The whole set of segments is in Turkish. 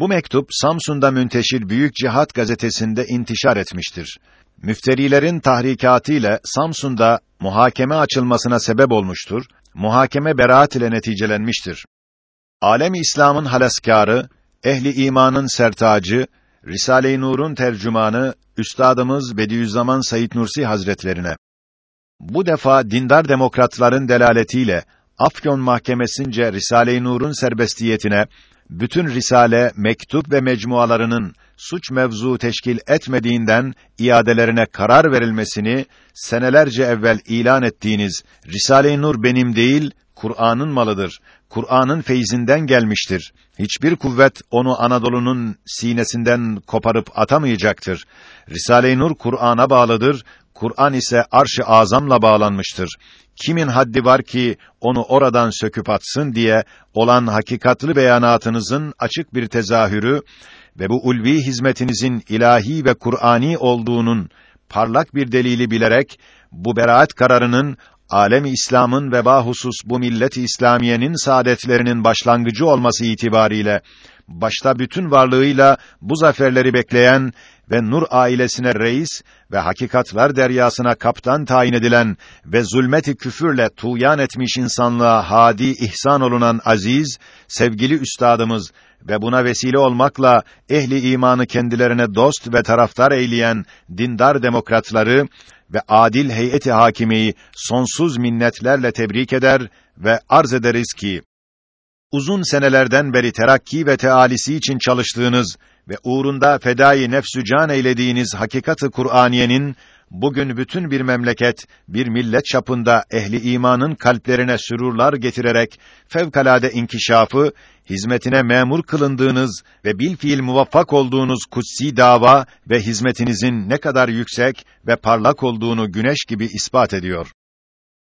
Bu mektup Samsun'da münteşir Büyük Cihat gazetesinde intişar etmiştir. Müfterilerin tahrikatı ile Samsun'da muhakeme açılmasına sebep olmuştur. Muhakeme beraat ile neticelenmiştir. Alem İslam'ın halaskarı, ehli imanın sertacı, Risale-i Nur'un tercümanı üstadımız Bediüzzaman Said Nursi Hazretlerine bu defa dindar demokratların delaletiyle Afyon Mahkemesince Risale-i Nur'un serbestiyetine bütün risale, mektup ve mecmualarının suç mevzu teşkil etmediğinden iadelerine karar verilmesini senelerce evvel ilan ettiğiniz Risale-i Nur benim değil, Kur'an'ın malıdır. Kur'an'ın feyzinden gelmiştir. Hiçbir kuvvet onu Anadolu'nun sinesinden koparıp atamayacaktır. Risale-i Nur Kur'an'a bağlıdır. Kur'an ise arş-ı azamla bağlanmıştır. Kimin haddi var ki onu oradan söküp atsın diye olan hakikatlı beyanatınızın açık bir tezahürü ve bu ulvi hizmetinizin ilahi ve Kur'ani olduğunun parlak bir delili bilerek bu beraat kararının alemi İslam'ın ve bahusus bu millet-i İslamiyenin saadetlerinin başlangıcı olması itibariyle başta bütün varlığıyla bu zaferleri bekleyen ve Nur ailesine reis ve hakikatlar deryasına kaptan tayin edilen ve zulmeti küfürle tuğyan etmiş insanlığa hadi ihsan olunan aziz, sevgili üstadımız ve buna vesile olmakla ehli imanı kendilerine dost ve taraftar eyleyen dindar demokratları ve adil heyeti hakimeyi sonsuz minnetlerle tebrik eder ve arz ederiz ki uzun senelerden beri terakki ve tealisi için çalıştığınız ve uğrunda fedai nefsü can eylediğiniz hakikatı Kur'aniyenin bugün bütün bir memleket, bir millet çapında ehli imanın kalplerine sürurlar getirerek fevkalade inkişafı, hizmetine memur kılındığınız ve bil fiil muvaffak olduğunuz kutsi dava ve hizmetinizin ne kadar yüksek ve parlak olduğunu güneş gibi ispat ediyor.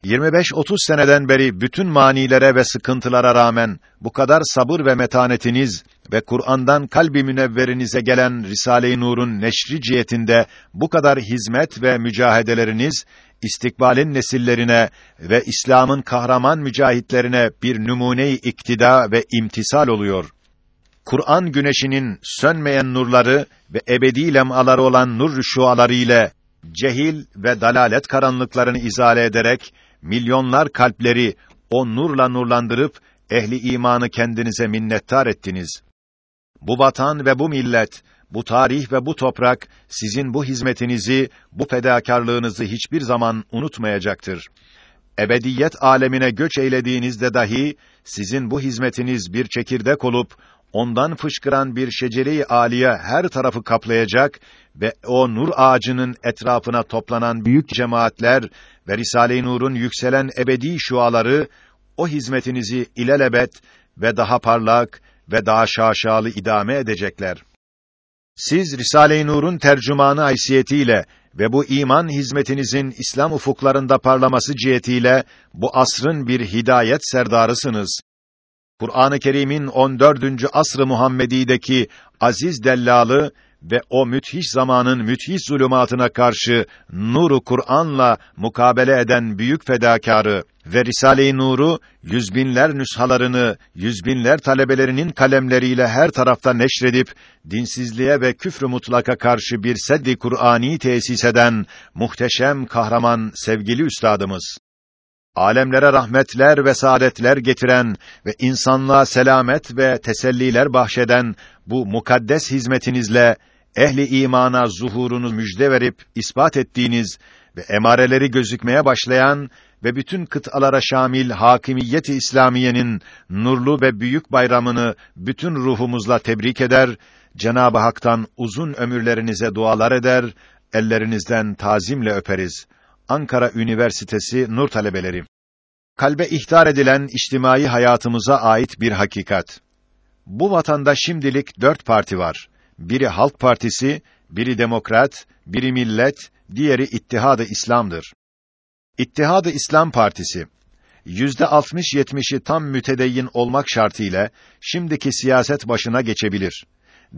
25-30 seneden beri bütün manilere ve sıkıntılara rağmen bu kadar sabır ve metanetiniz ve Kur'an'dan kalbi münevverinize gelen Risale-i Nur'un neşri cihetinde bu kadar hizmet ve mücahedeleriniz istikbalin nesillerine ve İslam'ın kahraman mücahitlerine bir numune-i iktida ve imtisal oluyor. Kur'an güneşinin sönmeyen nurları ve ebedi lemaları olan nur şuaları ile cehil ve dalalet karanlıklarını izale ederek milyonlar kalpleri o nurla nurlandırıp ehli imanı kendinize minnettar ettiniz. Bu vatan ve bu millet, bu tarih ve bu toprak sizin bu hizmetinizi, bu fedakarlığınızı hiçbir zaman unutmayacaktır. Ebediyet alemine göç eylediğinizde dahi sizin bu hizmetiniz bir çekirdek olup ondan fışkıran bir şecere-i âliye her tarafı kaplayacak ve o nur ağacının etrafına toplanan büyük cemaatler ve Risale-i Nur'un yükselen ebedi şuaları o hizmetinizi ilelebet ve daha parlak ve daha şaşalı idame edecekler. Siz Risale-i Nur'un tercümanı haysiyetiyle ve bu iman hizmetinizin İslam ufuklarında parlaması cihetiyle bu asrın bir hidayet serdarısınız. Kur'an-ı Kerim'in 14. asr-ı Muhammedi'deki aziz dellalı ve o müthiş zamanın müthiş zulümatına karşı nuru Kur'an'la mukabele eden büyük fedakarı ve Risale-i Nur'u yüzbinler nüshalarını yüzbinler talebelerinin kalemleriyle her tarafta neşredip dinsizliğe ve küfrü mutlaka karşı bir seddi Kur'ani tesis eden muhteşem kahraman sevgili üstadımız alemlere rahmetler ve saadetler getiren ve insanlığa selamet ve teselliler bahşeden bu mukaddes hizmetinizle ehli imana zuhurunu müjde verip ispat ettiğiniz ve emareleri gözükmeye başlayan ve bütün kıtalara şamil hakimiyet-i İslamiyenin nurlu ve büyük bayramını bütün ruhumuzla tebrik eder, Cenab-ı Hak'tan uzun ömürlerinize dualar eder, ellerinizden tazimle öperiz. Ankara Üniversitesi Nur talebeleri. Kalbe ihtar edilen içtimai hayatımıza ait bir hakikat. Bu vatanda şimdilik dört parti var. Biri Halk Partisi, biri Demokrat, biri Millet, diğeri İttihad-ı İslam'dır. İttihad-ı İslam Partisi yüzde altmış yetmişi tam mütedeyyin olmak şartıyla şimdiki siyaset başına geçebilir.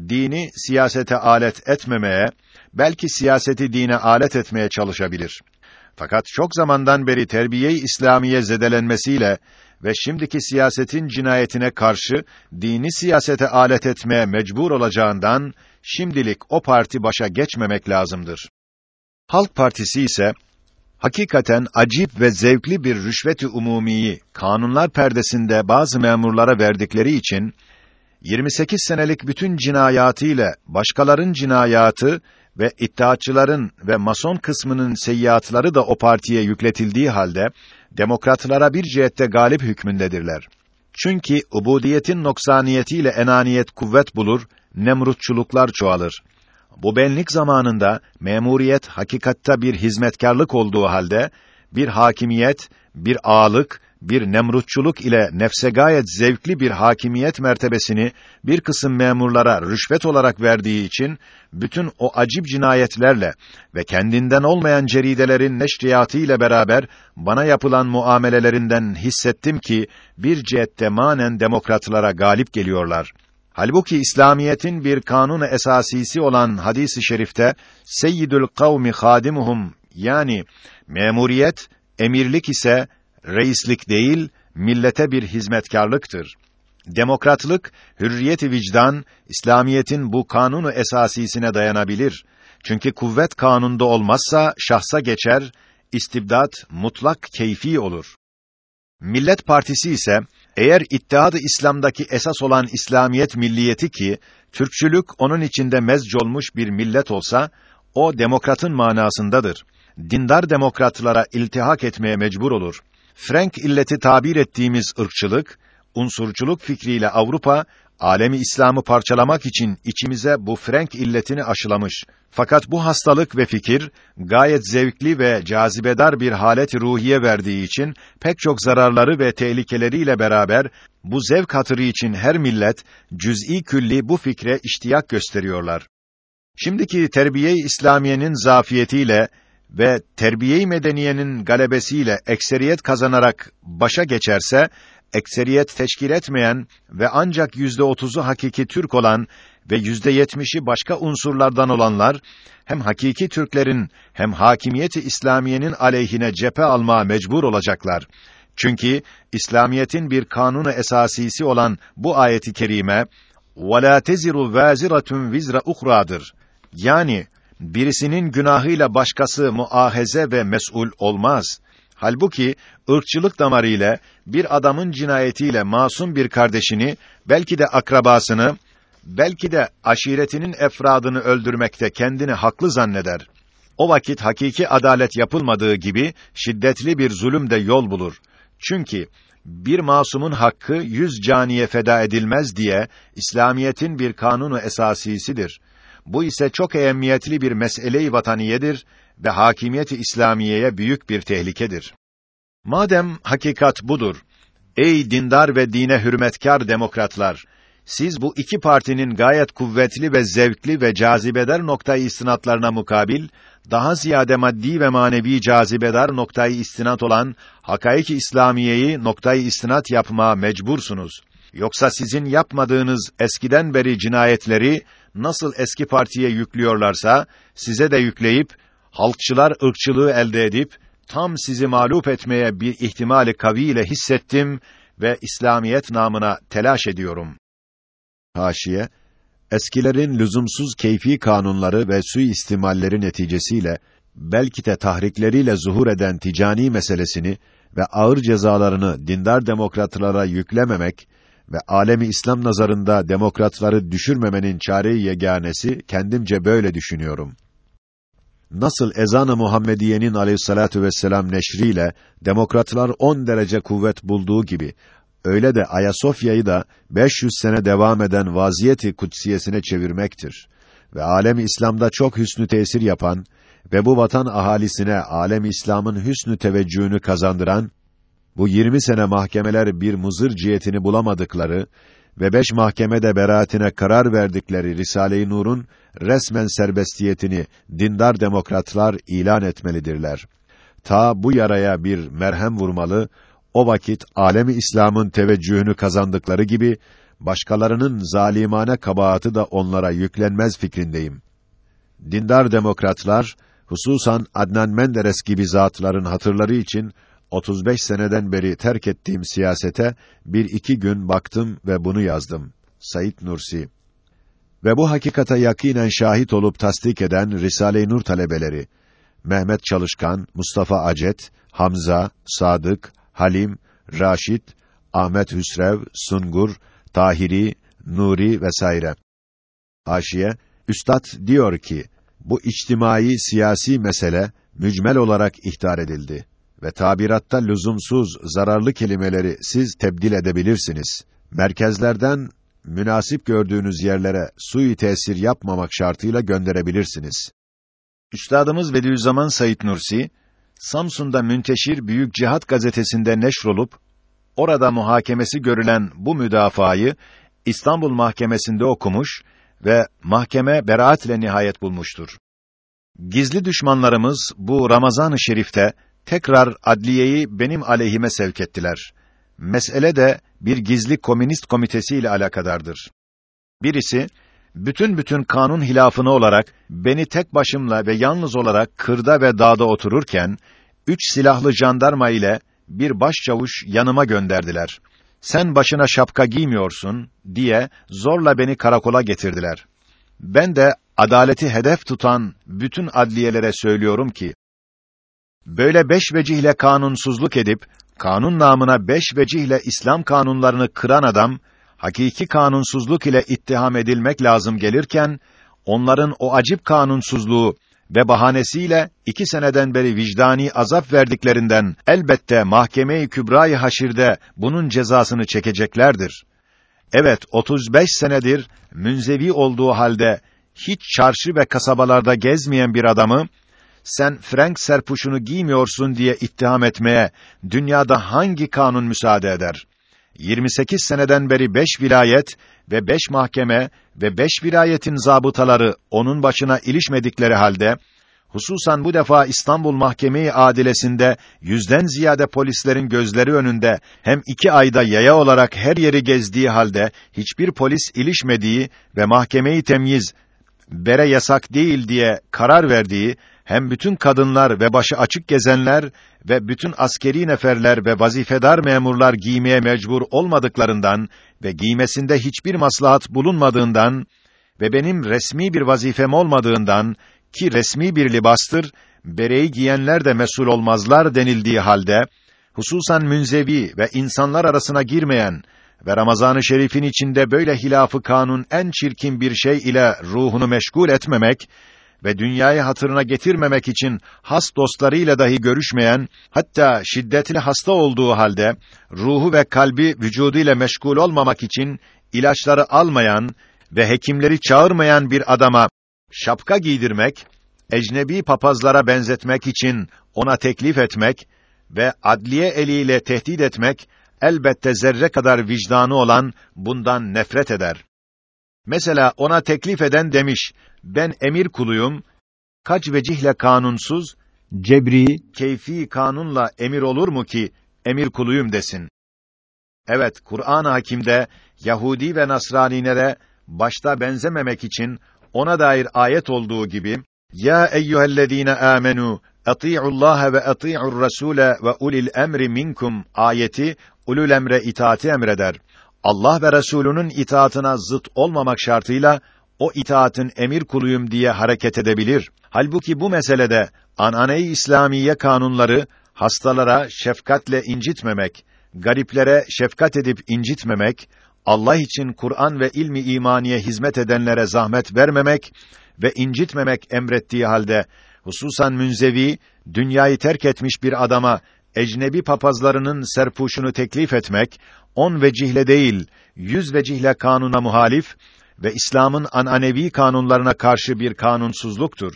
Dini siyasete alet etmemeye, belki siyaseti dine alet etmeye çalışabilir. Fakat çok zamandan beri terbiye-i İslamiye zedelenmesiyle ve şimdiki siyasetin cinayetine karşı dini siyasete alet etmeye mecbur olacağından şimdilik o parti başa geçmemek lazımdır. Halk Partisi ise hakikaten acip ve zevkli bir rüşvet-i umumiyi kanunlar perdesinde bazı memurlara verdikleri için 28 senelik bütün cinayatıyla başkaların cinayatı ve iddiatçıların ve mason kısmının seyyiatları da o partiye yükletildiği halde demokratlara bir cihette galip hükmündedirler. Çünkü ubudiyetin noksaniyetiyle enaniyet kuvvet bulur, nemrutçuluklar çoğalır. Bu benlik zamanında memuriyet hakikatta bir hizmetkarlık olduğu halde bir hakimiyet, bir ağalık, bir nemrutçuluk ile nefse gayet zevkli bir hakimiyet mertebesini bir kısım memurlara rüşvet olarak verdiği için bütün o acib cinayetlerle ve kendinden olmayan ceridelerin neşriyatı ile beraber bana yapılan muamelelerinden hissettim ki bir cihette manen demokratlara galip geliyorlar. Halbuki İslamiyetin bir kanunu esasisi olan hadisi şerifte Seyyidül kavmi hadimuhum yani memuriyet emirlik ise reislik değil, millete bir hizmetkarlıktır. Demokratlık, hürriyeti vicdan, İslamiyetin bu kanunu esasisine dayanabilir. Çünkü kuvvet kanunda olmazsa şahsa geçer, istibdat mutlak keyfi olur. Millet Partisi ise eğer İttihat-ı İslam'daki esas olan İslamiyet milliyeti ki Türkçülük onun içinde mezcolmuş bir millet olsa o demokratın manasındadır. Dindar demokratlara iltihak etmeye mecbur olur. Frank illeti tabir ettiğimiz ırkçılık, unsurculuk fikriyle Avrupa, alemi İslam'ı parçalamak için içimize bu Frank illetini aşılamış. Fakat bu hastalık ve fikir, gayet zevkli ve cazibedar bir halet ruhiye verdiği için, pek çok zararları ve tehlikeleriyle beraber, bu zevk hatırı için her millet, cüz'i külli bu fikre iştiyak gösteriyorlar. Şimdiki terbiye-i İslamiyenin zafiyetiyle, ve terbiye-i medeniyenin galebesiyle ekseriyet kazanarak başa geçerse, ekseriyet teşkil etmeyen ve ancak yüzde otuzu hakiki Türk olan ve yüzde yetmişi başka unsurlardan olanlar, hem hakiki Türklerin hem hakimiyeti İslamiye'nin aleyhine cephe almaya mecbur olacaklar. Çünkü İslamiyet'in bir kanunu esasisi olan bu ayeti kerime, وَلَا تَزِرُ وَازِرَةٌ vizra اُخْرَاdır. Yani, birisinin günahıyla başkası muahaze ve mes'ul olmaz. Halbuki ırkçılık damarıyla bir adamın cinayetiyle masum bir kardeşini, belki de akrabasını, belki de aşiretinin efradını öldürmekte kendini haklı zanneder. O vakit hakiki adalet yapılmadığı gibi şiddetli bir zulüm de yol bulur. Çünkü bir masumun hakkı yüz caniye feda edilmez diye İslamiyetin bir kanunu esasisidir. Bu ise çok ehemmiyetli bir mesele-i vataniyedir ve hakimiyeti İslamiyeye büyük bir tehlikedir. Madem hakikat budur, ey dindar ve dine hürmetkar demokratlar, siz bu iki partinin gayet kuvvetli ve zevkli ve cazibedar noktayı istinatlarına mukabil, daha ziyade maddi ve manevi cazibedar noktayı istinat olan hakaiki İslamiyeyi noktayı istinat yapmaya mecbursunuz. Yoksa sizin yapmadığınız eskiden beri cinayetleri nasıl eski partiye yüklüyorlarsa size de yükleyip halkçılar ırkçılığı elde edip tam sizi mağlup etmeye bir ihtimali kavi ile hissettim ve İslamiyet namına telaş ediyorum. Haşiye Eskilerin lüzumsuz keyfi kanunları ve suistimalleri neticesiyle belki de tahrikleriyle zuhur eden ticani meselesini ve ağır cezalarını dindar demokratlara yüklememek ve alemi İslam nazarında demokratları düşürmemenin çare-i yeganesi kendimce böyle düşünüyorum. Nasıl ezan-ı Muhammediyenin aleyhissalatu vesselam neşriyle demokratlar 10 derece kuvvet bulduğu gibi öyle de Ayasofya'yı da 500 sene devam eden vaziyeti kutsiyesine çevirmektir ve alem İslam'da çok hüsnü tesir yapan ve bu vatan ahalisine alem İslam'ın hüsnü teveccühünü kazandıran bu 20 sene mahkemeler bir muzır cihetini bulamadıkları ve beş mahkemede beraatine karar verdikleri Risale-i Nur'un resmen serbestiyetini dindar demokratlar ilan etmelidirler. Ta bu yaraya bir merhem vurmalı, o vakit alemi İslam'ın teveccühünü kazandıkları gibi başkalarının zalimane kabahatı da onlara yüklenmez fikrindeyim. Dindar demokratlar hususan Adnan Menderes gibi zatların hatırları için 35 seneden beri terk ettiğim siyasete bir iki gün baktım ve bunu yazdım. Said Nursi Ve bu hakikata yakinen şahit olup tasdik eden Risale-i Nur talebeleri, Mehmet Çalışkan, Mustafa Acet, Hamza, Sadık, Halim, Raşit, Ahmet Hüsrev, Sungur, Tahiri, Nuri vesaire. Haşiye, Üstad diyor ki, bu içtimai siyasi mesele mücmel olarak ihtar edildi ve tabiratta lüzumsuz, zararlı kelimeleri siz tebdil edebilirsiniz. Merkezlerden münasip gördüğünüz yerlere sui tesir yapmamak şartıyla gönderebilirsiniz. Üstadımız Bediüzzaman Said Nursi, Samsun'da münteşir Büyük Cihat gazetesinde neşrolup, orada muhakemesi görülen bu müdafayı İstanbul Mahkemesi'nde okumuş ve mahkeme beraat ile nihayet bulmuştur. Gizli düşmanlarımız bu Ramazan-ı Şerif'te tekrar adliyeyi benim aleyhime sevk ettiler. Mesele de bir gizli komünist komitesi ile alakadardır. Birisi bütün bütün kanun hilafını olarak beni tek başımla ve yalnız olarak kırda ve dağda otururken üç silahlı jandarma ile bir başçavuş yanıma gönderdiler. Sen başına şapka giymiyorsun diye zorla beni karakola getirdiler. Ben de adaleti hedef tutan bütün adliyelere söylüyorum ki böyle beş vecihle kanunsuzluk edip kanun namına beş vecihle İslam kanunlarını kıran adam hakiki kanunsuzluk ile ittiham edilmek lazım gelirken onların o acip kanunsuzluğu ve bahanesiyle iki seneden beri vicdani azap verdiklerinden elbette mahkeme-i kübra-i haşirde bunun cezasını çekeceklerdir. Evet, 35 senedir münzevi olduğu halde hiç çarşı ve kasabalarda gezmeyen bir adamı sen Frank serpuşunu giymiyorsun diye ittiham etmeye dünyada hangi kanun müsaade eder? 28 seneden beri beş vilayet ve beş mahkeme ve beş vilayetin zabıtaları onun başına ilişmedikleri halde, hususan bu defa İstanbul Mahkeme-i Adilesi'nde yüzden ziyade polislerin gözleri önünde hem iki ayda yaya olarak her yeri gezdiği halde hiçbir polis ilişmediği ve mahkemeyi temyiz bere yasak değil diye karar verdiği hem bütün kadınlar ve başı açık gezenler ve bütün askeri neferler ve vazifedar memurlar giymeye mecbur olmadıklarından ve giymesinde hiçbir maslahat bulunmadığından ve benim resmi bir vazifem olmadığından ki resmi bir libastır, bereyi giyenler de mesul olmazlar denildiği halde, hususan münzevi ve insanlar arasına girmeyen ve Ramazan-ı Şerif'in içinde böyle hilafı kanun en çirkin bir şey ile ruhunu meşgul etmemek ve dünyayı hatırına getirmemek için has dostlarıyla dahi görüşmeyen, hatta şiddetli hasta olduğu halde ruhu ve kalbi vücuduyla meşgul olmamak için ilaçları almayan ve hekimleri çağırmayan bir adama şapka giydirmek, ecnebi papazlara benzetmek için ona teklif etmek ve adliye eliyle tehdit etmek elbette zerre kadar vicdanı olan bundan nefret eder. Mesela ona teklif eden demiş, ben emir kuluyum, kaç vecihle kanunsuz, cebri, keyfi kanunla emir olur mu ki, emir kuluyum desin. Evet, Kur'an-ı Hakîm'de, Yahudi ve Nasranilere, başta benzememek için, ona dair ayet olduğu gibi, Ya eyyühellezîne âmenû, Allah ve ati'ur rasûle ve ulil emri minkum ayeti ulul emre itaati emreder. Allah ve Resulünün itaatına zıt olmamak şartıyla o itaatin emir kuluyum diye hareket edebilir. Halbuki bu meselede anane-i İslamiye kanunları hastalara şefkatle incitmemek, gariplere şefkat edip incitmemek, Allah için Kur'an ve ilmi imaniye hizmet edenlere zahmet vermemek ve incitmemek emrettiği halde hususan münzevi dünyayı terk etmiş bir adama ecnebi papazlarının serpuşunu teklif etmek on vecihle değil yüz vecihle kanuna muhalif ve İslam'ın ananevi kanunlarına karşı bir kanunsuzluktur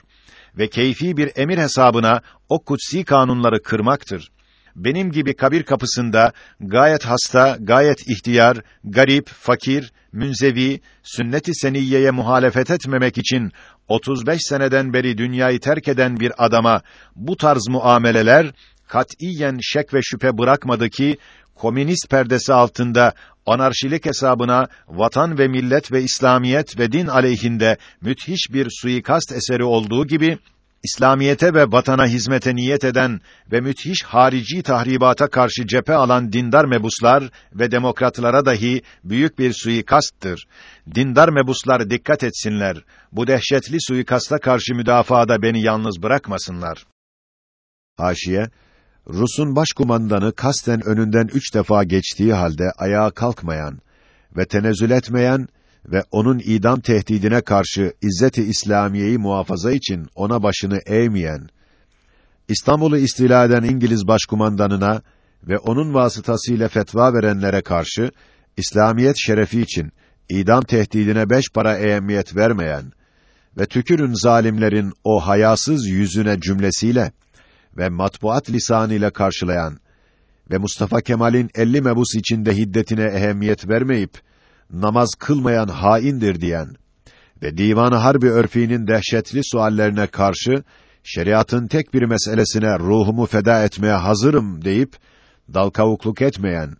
ve keyfi bir emir hesabına o kutsi kanunları kırmaktır. Benim gibi kabir kapısında gayet hasta, gayet ihtiyar, garip, fakir, münzevi, sünnet-i seniyyeye muhalefet etmemek için 35 seneden beri dünyayı terk eden bir adama bu tarz muameleler katiyen şek ve şüphe bırakmadı ki komünist perdesi altında anarşilik hesabına vatan ve millet ve İslamiyet ve din aleyhinde müthiş bir suikast eseri olduğu gibi İslamiyete ve vatana hizmete niyet eden ve müthiş harici tahribata karşı cephe alan dindar mebuslar ve demokratlara dahi büyük bir suikasttır. Dindar mebuslar dikkat etsinler. Bu dehşetli suikasta karşı müdafaada beni yalnız bırakmasınlar. Haşiye Rus'un başkumandanı kasten önünden üç defa geçtiği halde ayağa kalkmayan ve tenezzül etmeyen ve onun idam tehdidine karşı İzzet-i İslamiyeyi muhafaza için ona başını eğmeyen, İstanbul'u istila eden İngiliz başkumandanına ve onun vasıtasıyla fetva verenlere karşı İslamiyet şerefi için idam tehdidine beş para ehemmiyet vermeyen ve tükürün zalimlerin o hayasız yüzüne cümlesiyle ve matbuat lisanıyla karşılayan ve Mustafa Kemal'in elli mebus içinde hiddetine ehemmiyet vermeyip namaz kılmayan haindir diyen ve divan-ı harbi örfinin dehşetli suallerine karşı şeriatın tek bir meselesine ruhumu feda etmeye hazırım deyip dal kavukluk etmeyen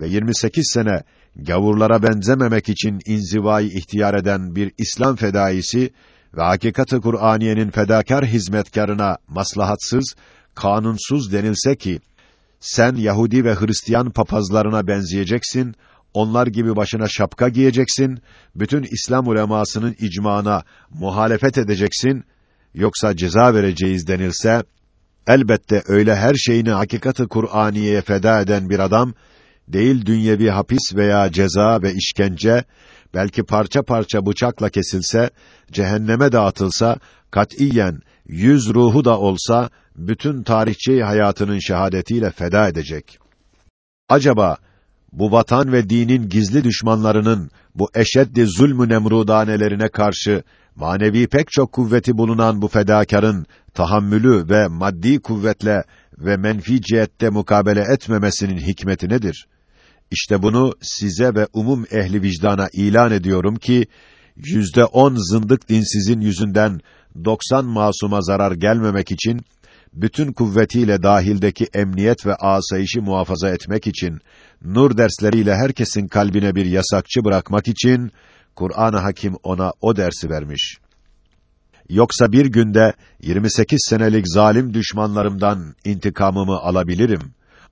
ve 28 sene gavurlara benzememek için inzivayı ihtiyar eden bir İslam fedaisi ve hakikati Kur'aniyenin fedakar hizmetkarına maslahatsız, kanunsuz denilse ki sen Yahudi ve Hristiyan papazlarına benzeyeceksin, onlar gibi başına şapka giyeceksin, bütün İslam ulemasının icmana muhalefet edeceksin, yoksa ceza vereceğiz denilse, elbette öyle her şeyini hakikati Kur'aniye'ye feda eden bir adam, değil dünyevi hapis veya ceza ve işkence, belki parça parça bıçakla kesilse, cehenneme dağıtılsa, katiyen yüz ruhu da olsa, bütün tarihçi hayatının şehadetiyle feda edecek. Acaba, bu vatan ve dinin gizli düşmanlarının bu eşeddi zulmü nemrudanelerine karşı manevi pek çok kuvveti bulunan bu fedakarın tahammülü ve maddi kuvvetle ve menfi cihette mukabele etmemesinin hikmeti nedir? İşte bunu size ve umum ehli vicdana ilan ediyorum ki yüzde on zındık dinsizin yüzünden 90 masuma zarar gelmemek için bütün kuvvetiyle dahildeki emniyet ve asayişi muhafaza etmek için, nur dersleriyle herkesin kalbine bir yasakçı bırakmak için, Kur'an-ı Hakim ona o dersi vermiş. Yoksa bir günde 28 senelik zalim düşmanlarımdan intikamımı alabilirim.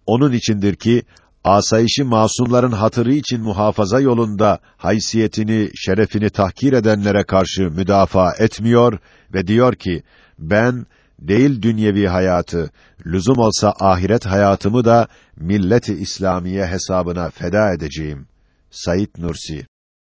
Onun içindir ki, asayişi masumların hatırı için muhafaza yolunda haysiyetini, şerefini tahkir edenlere karşı müdafaa etmiyor ve diyor ki, ben değil dünyevi hayatı, lüzum olsa ahiret hayatımı da millet-i İslamiye hesabına feda edeceğim. Sayit Nursi